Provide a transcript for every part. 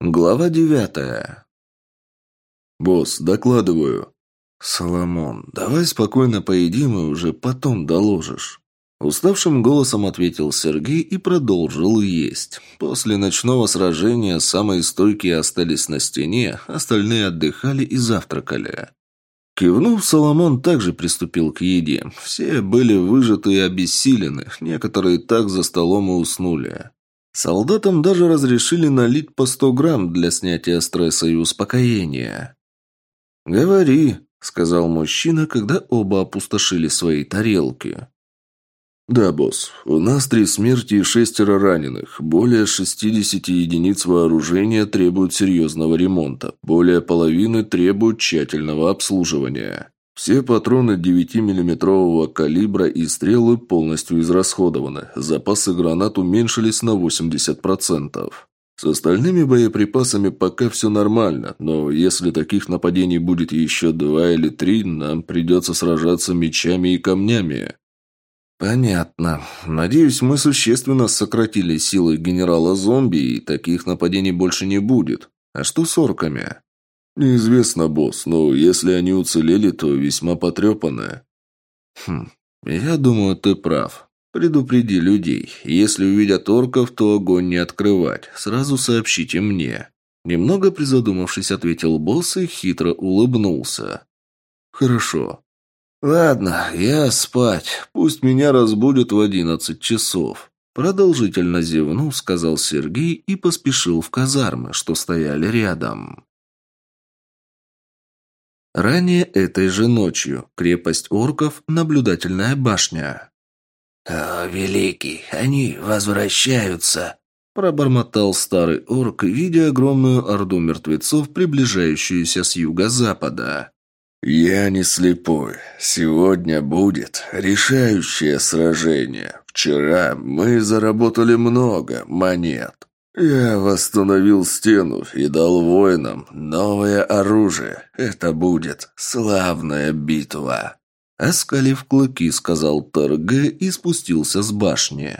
Глава девятая. «Босс, докладываю». «Соломон, давай спокойно поедим и уже потом доложишь». Уставшим голосом ответил Сергей и продолжил есть. После ночного сражения самые стойкие остались на стене, остальные отдыхали и завтракали. Кивнув, Соломон также приступил к еде. Все были выжаты и обессилены, некоторые так за столом и уснули. Солдатам даже разрешили налить по сто грамм для снятия стресса и успокоения. «Говори», — сказал мужчина, когда оба опустошили свои тарелки. «Да, босс. У нас три смерти и шестеро раненых. Более 60 единиц вооружения требуют серьезного ремонта. Более половины требуют тщательного обслуживания. Все патроны 9-миллиметрового калибра и стрелы полностью израсходованы. Запасы гранат уменьшились на 80%. С остальными боеприпасами пока все нормально, но если таких нападений будет еще два или три, нам придется сражаться мечами и камнями. Понятно. Надеюсь, мы существенно сократили силы генерала зомби, и таких нападений больше не будет. А что с орками? «Неизвестно, босс, но если они уцелели, то весьма потрепанные». «Хм, я думаю, ты прав. Предупреди людей. Если увидят орков, то огонь не открывать. Сразу сообщите мне». Немного призадумавшись, ответил босс и хитро улыбнулся. «Хорошо. Ладно, я спать. Пусть меня разбудят в одиннадцать часов». Продолжительно зевнув, сказал Сергей и поспешил в казармы, что стояли рядом. Ранее этой же ночью. Крепость орков, наблюдательная башня. «О, великий, они возвращаются!» Пробормотал старый орк, видя огромную орду мертвецов, приближающуюся с юго-запада. «Я не слепой. Сегодня будет решающее сражение. Вчера мы заработали много монет. «Я восстановил стену и дал воинам новое оружие. Это будет славная битва». Оскалив клыки, сказал Торге и спустился с башни.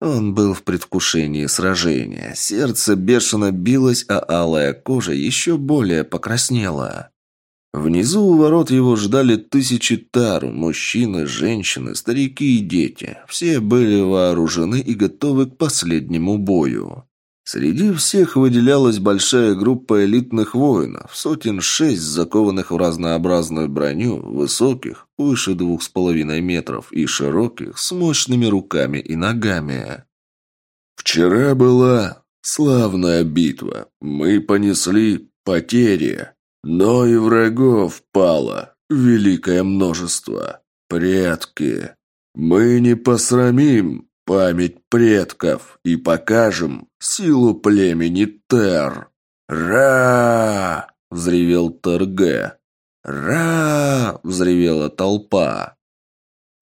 Он был в предвкушении сражения. Сердце бешено билось, а алая кожа еще более покраснела. Внизу у ворот его ждали тысячи тару, мужчины, женщины, старики и дети. Все были вооружены и готовы к последнему бою. Среди всех выделялась большая группа элитных воинов, сотен шесть закованных в разнообразную броню, высоких, выше двух с половиной метров, и широких, с мощными руками и ногами. «Вчера была славная битва. Мы понесли потери, но и врагов пало великое множество. Предки, мы не посрамим память предков и покажем силу племени Тер. Ра! взревел Терге. Ра! взревела толпа.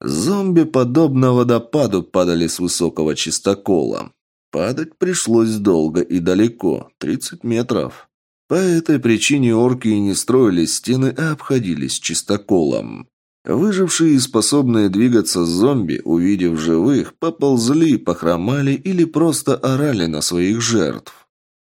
Зомби, подобно водопаду, падали с высокого чистокола. Падать пришлось долго и далеко, 30 метров. По этой причине орки и не строили стены, а обходились чистоколом. Выжившие и способные двигаться зомби, увидев живых, поползли, похромали или просто орали на своих жертв.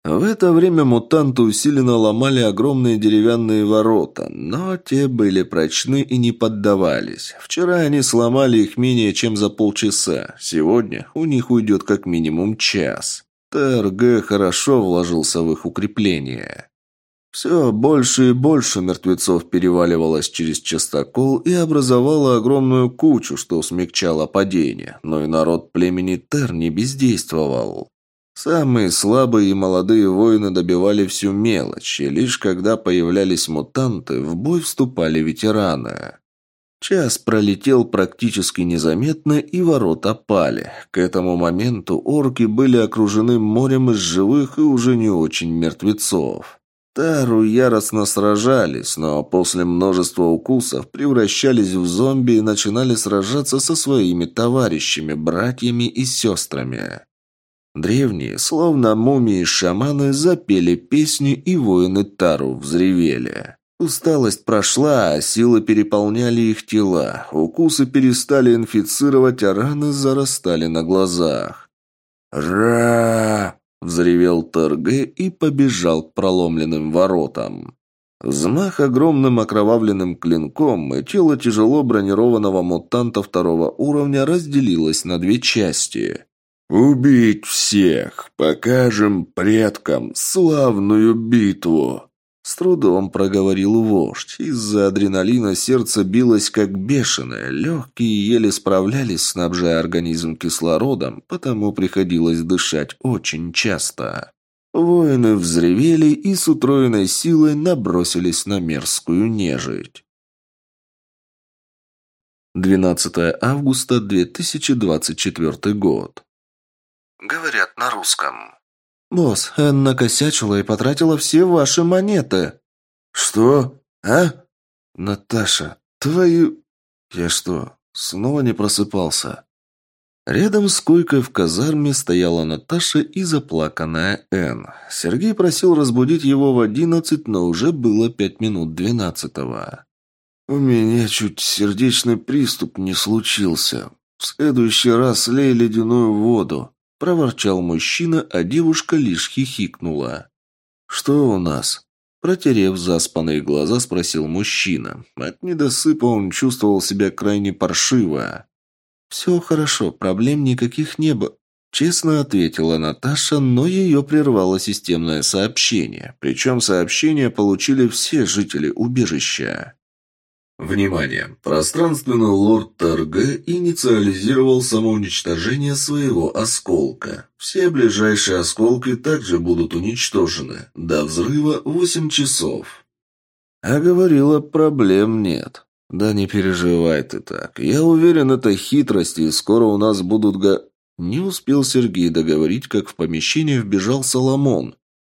В это время мутанты усиленно ломали огромные деревянные ворота, но те были прочны и не поддавались. Вчера они сломали их менее чем за полчаса, сегодня у них уйдет как минимум час. ТРГ хорошо вложился в их укрепление. Все больше и больше мертвецов переваливалось через частокол и образовало огромную кучу, что смягчало падение, но и народ племени Тер не бездействовал. Самые слабые и молодые воины добивали всю мелочь, и лишь когда появлялись мутанты, в бой вступали ветераны. Час пролетел практически незаметно, и ворота пали. К этому моменту орки были окружены морем из живых и уже не очень мертвецов. Тару яростно сражались, но после множества укусов превращались в зомби и начинали сражаться со своими товарищами, братьями и сестрами. Древние, словно мумии шаманы, запели песни, и воины Тару взревели. Усталость прошла, а силы переполняли их тела. Укусы перестали инфицировать, а раны зарастали на глазах. «Ра!» Взревел ТРГ и побежал к проломленным воротам. Взмах огромным окровавленным клинком, и тело тяжело бронированного мутанта второго уровня разделилось на две части. «Убить всех! Покажем предкам славную битву!» С трудом проговорил вождь. Из-за адреналина сердце билось как бешеное. Легкие еле справлялись, снабжая организм кислородом, потому приходилось дышать очень часто. Воины взревели и с утроенной силой набросились на мерзкую нежить. 12 августа 2024 год. Говорят на русском. «Босс, Энн накосячила и потратила все ваши монеты». «Что? А?» «Наташа, твою...» «Я что, снова не просыпался?» Рядом с койкой в казарме стояла Наташа и заплаканная Энн. Сергей просил разбудить его в одиннадцать, но уже было пять минут двенадцатого. «У меня чуть сердечный приступ не случился. В следующий раз лей ледяную воду», – проворчал мужчина, а девушка лишь хихикнула. «Что у нас?» Протерев заспанные глаза, спросил мужчина. От недосыпа он чувствовал себя крайне паршиво. «Все хорошо, проблем никаких не было», – честно ответила Наташа, но ее прервало системное сообщение. Причем сообщение получили все жители убежища. Внимание! Пространственный лорд ТРГ инициализировал самоуничтожение своего осколка. Все ближайшие осколки также будут уничтожены. До взрыва 8 часов. А говорила, проблем нет. «Да не переживай ты так. Я уверен, это хитрость, и скоро у нас будут га...» Не успел Сергей договорить, как в помещение вбежал Соломон.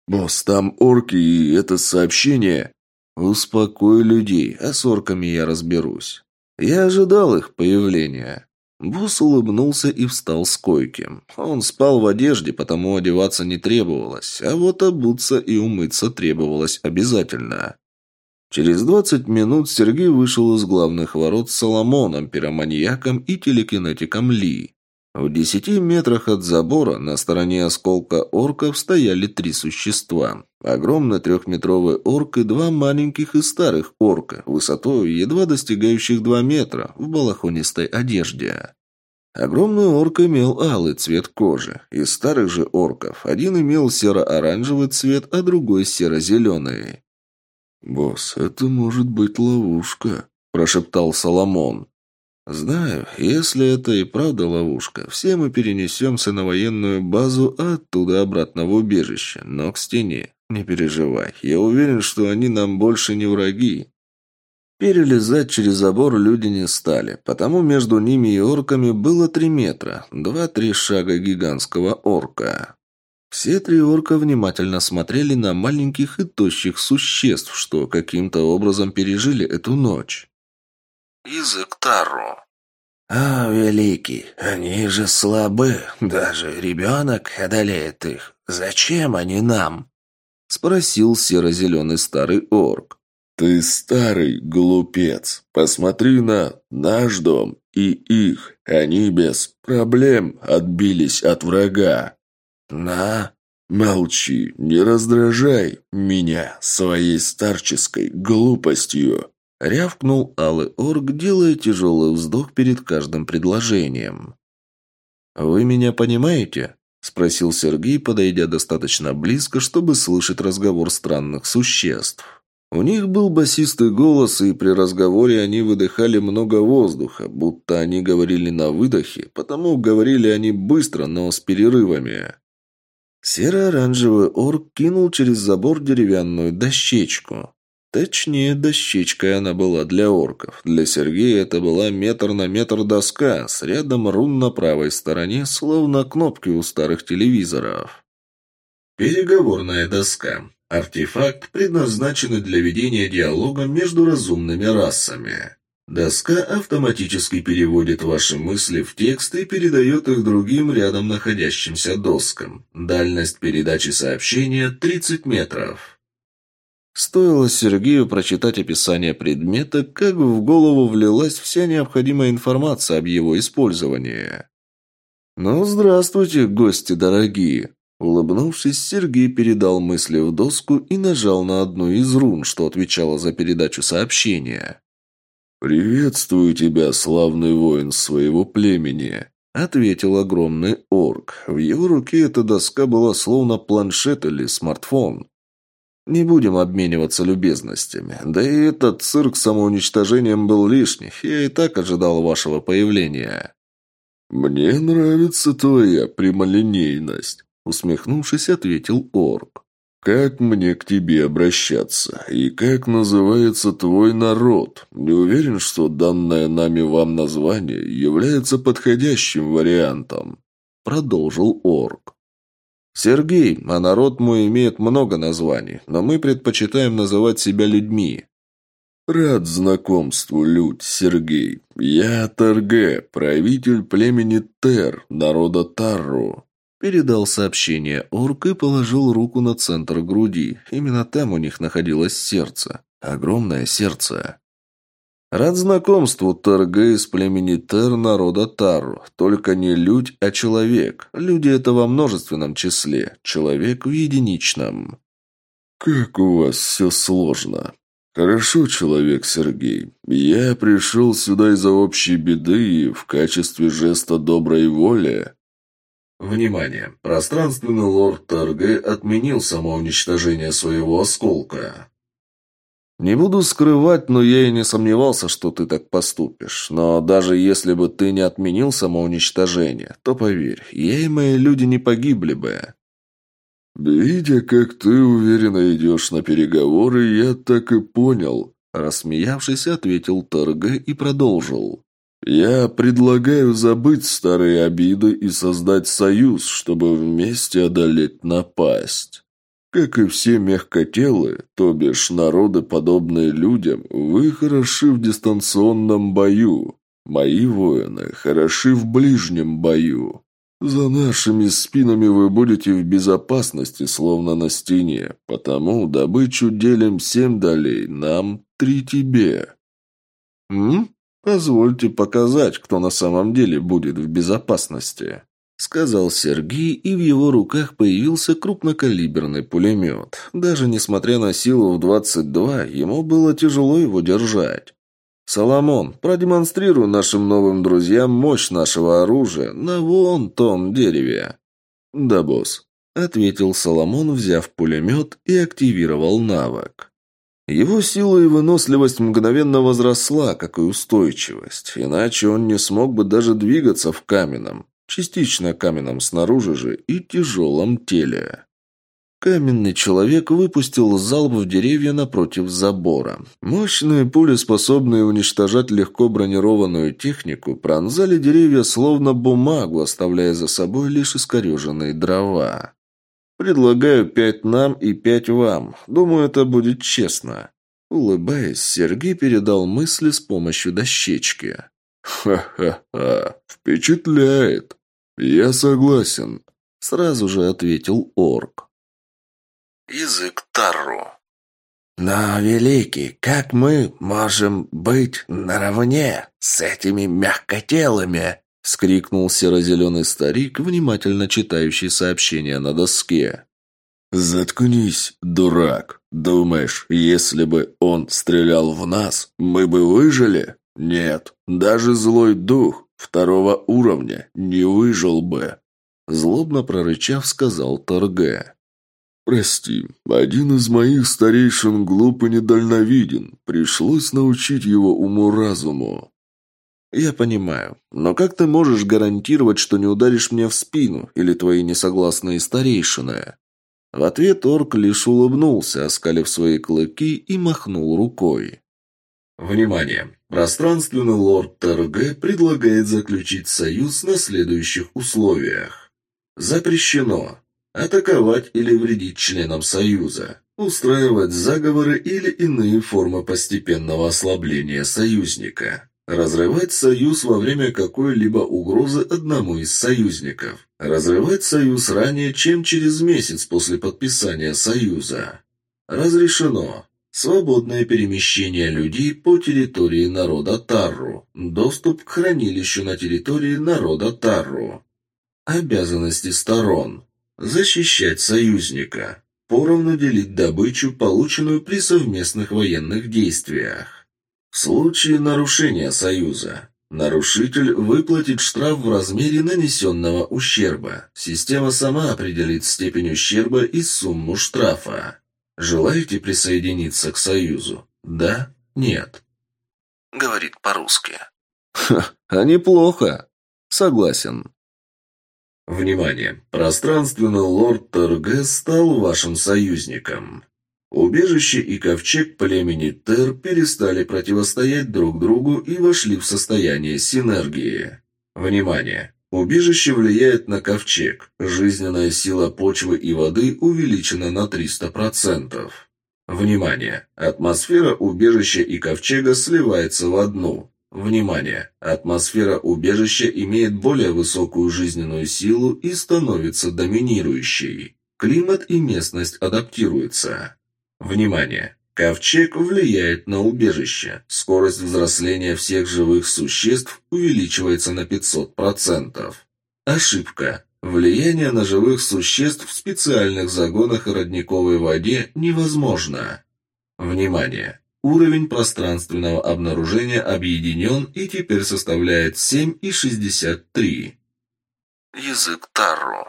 «Босс, там орки, и это сообщение...» «Успокой людей, а с орками я разберусь. Я ожидал их появления». Босс улыбнулся и встал с койки. Он спал в одежде, потому одеваться не требовалось, а вот обуться и умыться требовалось обязательно. Через двадцать минут Сергей вышел из главных ворот с Соломоном, пироманьяком и телекинетиком Ли. В десяти метрах от забора на стороне осколка орков стояли три существа. Огромный трехметровый орк и два маленьких и старых орка, высотой едва достигающих два метра, в балахонистой одежде. Огромный орк имел алый цвет кожи. Из старых же орков один имел серо-оранжевый цвет, а другой серо-зеленый. «Босс, это может быть ловушка», – прошептал Соломон. «Знаю, если это и правда ловушка, все мы перенесемся на военную базу, а оттуда обратно в убежище, но к стене. Не переживай, я уверен, что они нам больше не враги». Перелезать через забор люди не стали, потому между ними и орками было три метра, два-три шага гигантского орка. Все три орка внимательно смотрели на маленьких и тощих существ, что каким-то образом пережили эту ночь. Язык Тару. «А, великий, они же слабы, даже ребенок одолеет их. Зачем они нам?» Спросил серо-зеленый старый орк. «Ты старый глупец. Посмотри на наш дом и их. Они без проблем отбились от врага». «На?» «Молчи, не раздражай меня своей старческой глупостью!» Рявкнул Алый Орг, делая тяжелый вздох перед каждым предложением. «Вы меня понимаете?» – спросил Сергей, подойдя достаточно близко, чтобы слышать разговор странных существ. У них был басистый голос, и при разговоре они выдыхали много воздуха, будто они говорили на выдохе, потому говорили они быстро, но с перерывами. Серо-оранжевый орк кинул через забор деревянную дощечку. Точнее, дощечкой она была для орков. Для Сергея это была метр на метр доска с рядом рун на правой стороне, словно кнопки у старых телевизоров. Переговорная доска. Артефакт, предназначенный для ведения диалога между разумными расами. Доска автоматически переводит ваши мысли в текст и передает их другим рядом находящимся доскам. Дальность передачи сообщения 30 метров. Стоило Сергею прочитать описание предмета, как в голову влилась вся необходимая информация об его использовании. «Ну, здравствуйте, гости дорогие!» Улыбнувшись, Сергей передал мысли в доску и нажал на одну из рун, что отвечала за передачу сообщения. «Приветствую тебя, славный воин своего племени», — ответил огромный орк. В его руке эта доска была словно планшет или смартфон. Не будем обмениваться любезностями. Да и этот цирк с самоуничтожением был лишний. Я и так ожидал вашего появления». «Мне нравится твоя прямолинейность», — усмехнувшись, ответил орк. «Как мне к тебе обращаться? И как называется твой народ? Не уверен, что данное нами вам название является подходящим вариантом», — продолжил орк. «Сергей, а народ мой имеет много названий, но мы предпочитаем называть себя людьми». «Рад знакомству, Людь Сергей. Я Тарге, правитель племени Тер, народа Тарру». Передал сообщение орк и положил руку на центр груди. Именно там у них находилось сердце. Огромное сердце. Рад знакомству, Тарге из племени Тер народа Тару. Только не людь, а человек. Люди это во множественном числе, человек в единичном. Как у вас все сложно. Хорошо, человек Сергей. Я пришел сюда из-за общей беды и в качестве жеста доброй воли. Внимание! Пространственный лорд Тарге отменил самоуничтожение своего осколка. Не буду скрывать, но я и не сомневался, что ты так поступишь. Но даже если бы ты не отменил самоуничтожение, то поверь, я и мои люди не погибли бы. «Видя, как ты уверенно идешь на переговоры, я так и понял», – рассмеявшись, ответил Торге и продолжил. «Я предлагаю забыть старые обиды и создать союз, чтобы вместе одолеть напасть». Как и все мягкотелые, то бишь народы, подобные людям, вы хороши в дистанционном бою. Мои воины хороши в ближнем бою. За нашими спинами вы будете в безопасности, словно на стене, потому добычу делим семь долей, нам три тебе. М? Позвольте показать, кто на самом деле будет в безопасности сказал Сергей, и в его руках появился крупнокалиберный пулемет. Даже несмотря на силу в 22, ему было тяжело его держать. «Соломон, продемонстрируй нашим новым друзьям мощь нашего оружия на вон том дереве». «Да, босс», — ответил Соломон, взяв пулемет и активировал навык. Его сила и выносливость мгновенно возросла, как и устойчивость, иначе он не смог бы даже двигаться в каменном частично каменном снаружи же и тяжелом теле. Каменный человек выпустил залп в деревья напротив забора. Мощные пули, способные уничтожать легко бронированную технику, пронзали деревья словно бумагу, оставляя за собой лишь искореженные дрова. «Предлагаю пять нам и пять вам. Думаю, это будет честно». Улыбаясь, Сергей передал мысли с помощью дощечки. «Ха-ха-ха! Впечатляет!» «Я согласен», — сразу же ответил орк. Язык Тарру. «Но, Великий, как мы можем быть наравне с этими мягкотелыми?» — вскрикнул серо-зеленый старик, внимательно читающий сообщение на доске. «Заткнись, дурак. Думаешь, если бы он стрелял в нас, мы бы выжили? Нет, даже злой дух, Второго уровня не выжил бы», – злобно прорычав, сказал Торге. «Прости, один из моих старейшин глуп и недальновиден. Пришлось научить его уму-разуму». «Я понимаю. Но как ты можешь гарантировать, что не ударишь мне в спину или твои несогласные старейшины?» В ответ орк лишь улыбнулся, оскалив свои клыки и махнул рукой. Внимание! Пространственный лорд ТРГ предлагает заключить союз на следующих условиях. Запрещено атаковать или вредить членам союза, устраивать заговоры или иные формы постепенного ослабления союзника, разрывать союз во время какой-либо угрозы одному из союзников, разрывать союз ранее, чем через месяц после подписания союза. Разрешено Свободное перемещение людей по территории народа Тарру. Доступ к хранилищу на территории народа Тарру. Обязанности сторон. Защищать союзника. Поровну делить добычу, полученную при совместных военных действиях. В случае нарушения союза. Нарушитель выплатит штраф в размере нанесенного ущерба. Система сама определит степень ущерба и сумму штрафа. Желаете присоединиться к союзу? Да? Нет? Говорит по-русски. Ха, а неплохо. Согласен. Внимание! Пространственный лорд Тергес стал вашим союзником. Убежище и ковчег племени Тер перестали противостоять друг другу и вошли в состояние синергии. Внимание! Убежище влияет на ковчег. Жизненная сила почвы и воды увеличена на 300%. Внимание! Атмосфера убежища и ковчега сливается в одну. Внимание! Атмосфера убежища имеет более высокую жизненную силу и становится доминирующей. Климат и местность адаптируются. Внимание! Ковчег влияет на убежище. Скорость взросления всех живых существ увеличивается на 500%. Ошибка. Влияние на живых существ в специальных загонах и родниковой воде невозможно. Внимание! Уровень пространственного обнаружения объединен и теперь составляет 7,63. Язык Тарру.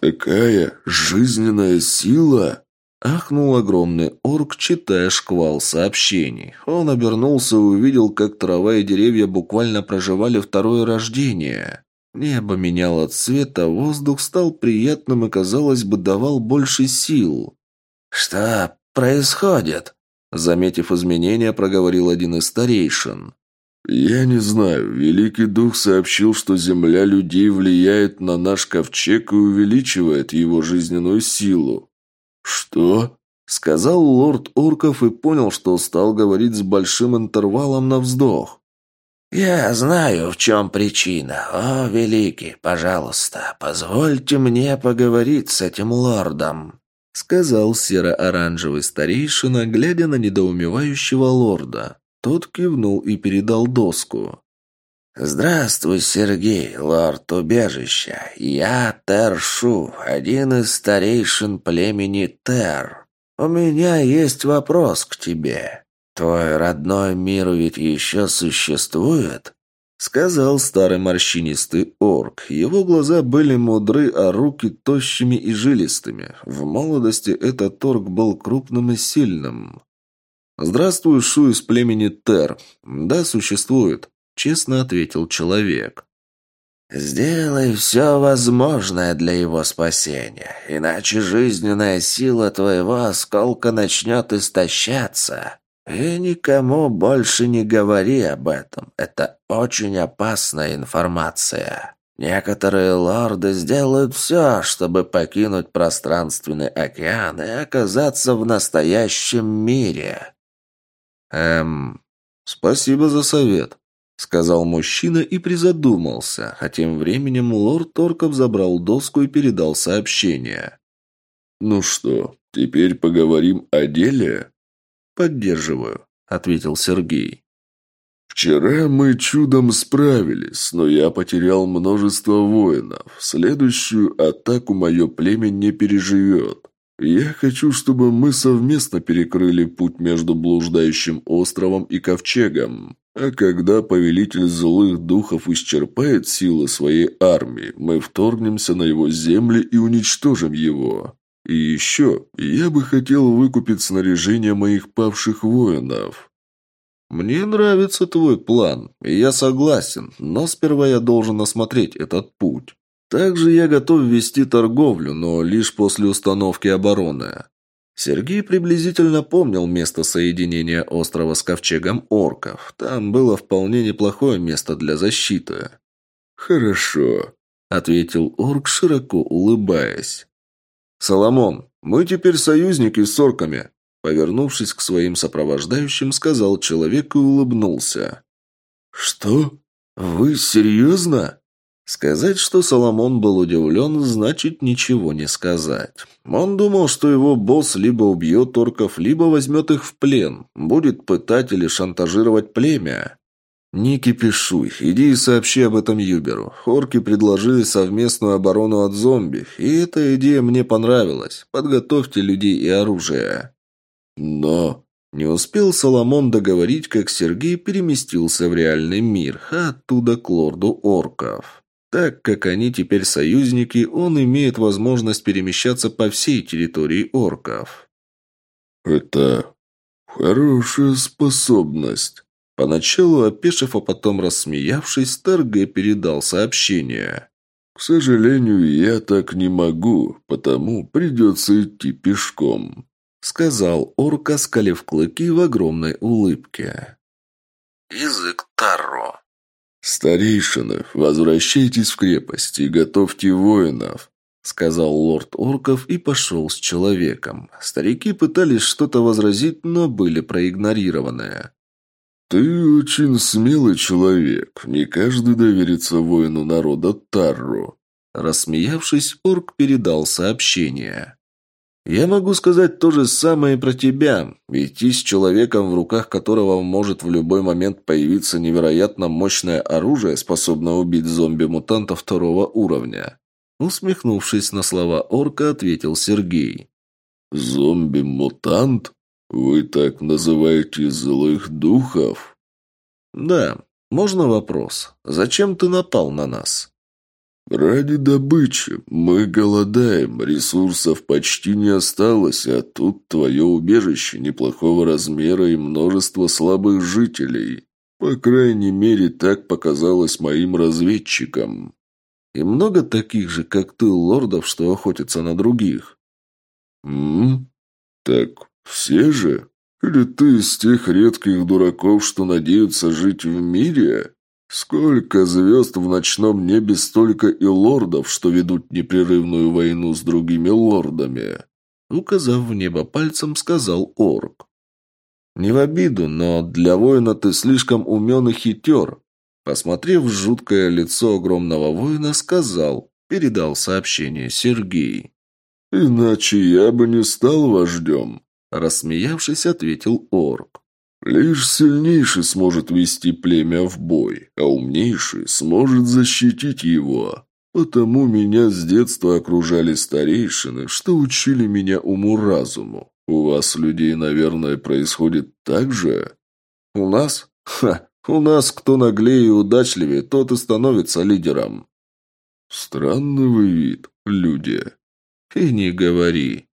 «Такая жизненная сила!» Ахнул огромный орк, читая шквал сообщений. Он обернулся и увидел, как трава и деревья буквально проживали второе рождение. Небо меняло цвет, а воздух стал приятным и, казалось бы, давал больше сил. «Что происходит?» Заметив изменения, проговорил один из старейшин. «Я не знаю. Великий Дух сообщил, что земля людей влияет на наш ковчег и увеличивает его жизненную силу». «Что?» — сказал лорд Орков и понял, что стал говорить с большим интервалом на вздох. «Я знаю, в чем причина. О, Великий, пожалуйста, позвольте мне поговорить с этим лордом». — сказал серо-оранжевый старейшина, глядя на недоумевающего лорда. Тот кивнул и передал доску. «Здравствуй, Сергей, лорд убежища. Я Тершу, один из старейшин племени Тер. У меня есть вопрос к тебе. Твой родной мир ведь еще существует?» Сказал старый морщинистый орк. Его глаза были мудры, а руки тощими и жилистыми. В молодости этот орк был крупным и сильным. «Здравствуй, Шу из племени Тер. Да, существует», — честно ответил человек. «Сделай все возможное для его спасения, иначе жизненная сила твоего осколка начнет истощаться. И никому больше не говори об этом. Это очень опасная информация. Некоторые лорды сделают все, чтобы покинуть пространственный океан и оказаться в настоящем мире. Эм, спасибо за совет, сказал мужчина и призадумался, а тем временем лорд Торков забрал доску и передал сообщение. Ну что, теперь поговорим о деле? «Поддерживаю», — ответил Сергей. «Вчера мы чудом справились, но я потерял множество воинов. Следующую атаку мое племя не переживет. Я хочу, чтобы мы совместно перекрыли путь между блуждающим островом и ковчегом. А когда повелитель злых духов исчерпает силы своей армии, мы вторгнемся на его земли и уничтожим его. И еще, я бы хотел выкупить снаряжение моих павших воинов. Мне нравится твой план, и я согласен, но сперва я должен осмотреть этот путь. Также я готов вести торговлю, но лишь после установки обороны. Сергей приблизительно помнил место соединения острова с ковчегом орков. Там было вполне неплохое место для защиты. «Хорошо», — ответил орк, широко улыбаясь. «Соломон, мы теперь союзники с орками», повернувшись к своим сопровождающим, сказал человек и улыбнулся. «Что? Вы серьезно?» Сказать, что Соломон был удивлен, значит ничего не сказать. Он думал, что его босс либо убьет орков, либо возьмет их в плен, будет пытать или шантажировать племя. «Не кипишуй. Иди и сообщи об этом Юберу. Орки предложили совместную оборону от зомби, и эта идея мне понравилась. Подготовьте людей и оружие». «Но...» Не успел Соломон договорить, как Сергей переместился в реальный мир, а оттуда к лорду орков. Так как они теперь союзники, он имеет возможность перемещаться по всей территории орков. «Это хорошая способность», Поначалу опешив, а потом рассмеявшись, Тарге передал сообщение. «К сожалению, я так не могу, потому придется идти пешком», сказал орк, оскалив клыки в огромной улыбке. Язык Тарро. «Старейшины, возвращайтесь в крепость и готовьте воинов», сказал лорд орков и пошел с человеком. Старики пытались что-то возразить, но были проигнорированы. «Ты очень смелый человек. Не каждый доверится воину народа Тарру». Рассмеявшись, орк передал сообщение. «Я могу сказать то же самое и про тебя. Идти с человеком, в руках которого может в любой момент появиться невероятно мощное оружие, способное убить зомби-мутанта второго уровня». Усмехнувшись на слова орка, ответил Сергей. «Зомби-мутант?» «Вы так называете злых духов?» «Да. Можно вопрос? Зачем ты напал на нас?» «Ради добычи. Мы голодаем, ресурсов почти не осталось, а тут твое убежище неплохого размера и множество слабых жителей. По крайней мере, так показалось моим разведчикам». «И много таких же, как ты, лордов, что охотятся на других?» «М? Так «Все же? Или ты из тех редких дураков, что надеются жить в мире? Сколько звезд в ночном небе, столько и лордов, что ведут непрерывную войну с другими лордами?» Указав в небо пальцем, сказал орк. «Не в обиду, но для воина ты слишком умен и хитер». Посмотрев в жуткое лицо огромного воина, сказал, передал сообщение Сергей. «Иначе я бы не стал вождем. Рассмеявшись, ответил орк. «Лишь сильнейший сможет вести племя в бой, а умнейший сможет защитить его. Потому меня с детства окружали старейшины, что учили меня уму-разуму. У вас, людей, наверное, происходит так же?» «У нас? Ха! У нас кто наглее и удачливее, тот и становится лидером». «Странный вы вид, люди». «И не говори»,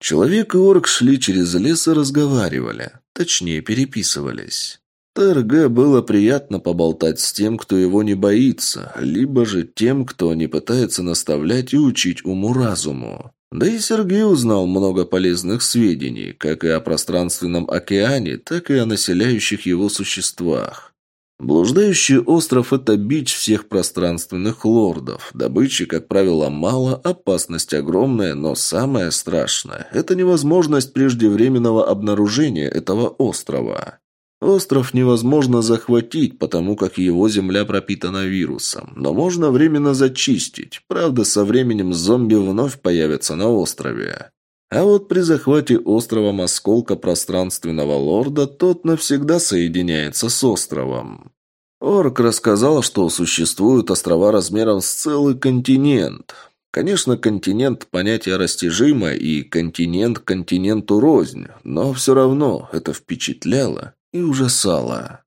Человек и орк шли через лес и разговаривали. Точнее, переписывались. ТРГ было приятно поболтать с тем, кто его не боится, либо же тем, кто не пытается наставлять и учить уму-разуму. Да и Сергей узнал много полезных сведений, как и о пространственном океане, так и о населяющих его существах. Блуждающий остров – это бич всех пространственных лордов. Добычи, как правило, мало, опасность огромная, но самое страшное – это невозможность преждевременного обнаружения этого острова. Остров невозможно захватить, потому как его земля пропитана вирусом, но можно временно зачистить. Правда, со временем зомби вновь появятся на острове. А вот при захвате островом осколка пространственного лорда тот навсегда соединяется с островом. Орк рассказал, что существуют острова размером с целый континент. Конечно, континент – понятие растяжимое, и континент континенту рознь, но все равно это впечатляло и ужасало.